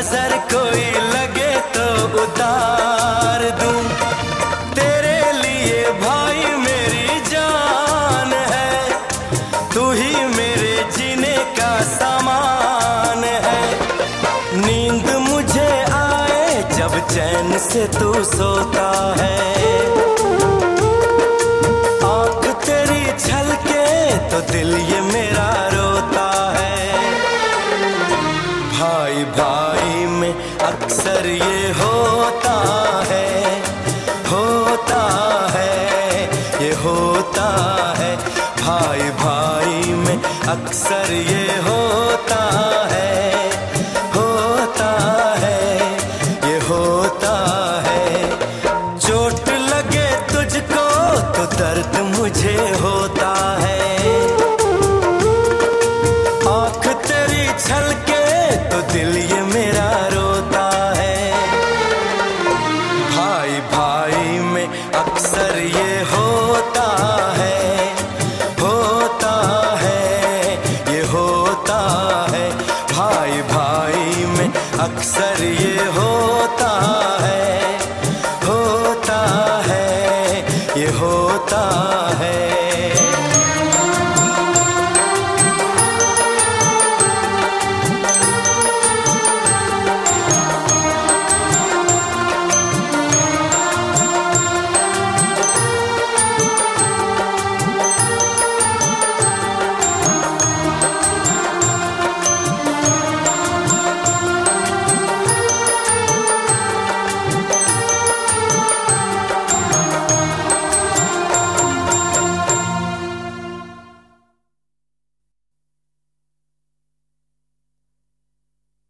नज़र कोई लगे तो उतार दूँ। तेरे लिए भाई मेरी जान है। तू ही मेरे जीने का सामान है। नींद मुझे आए जब चैन से तू सोता है। आँख तेरी छलके तो दिल ये मेरा अक्सर ये होता है होता है, ये होता है। भाई भाई में अक्सर ये होता है होता है, ये होता है। चोट लगे तुझको तो दर्द मुझे होता असर ये होता है होता है, ये होता है। भाई भाई में अक्सर ये होता है होता है, ये हो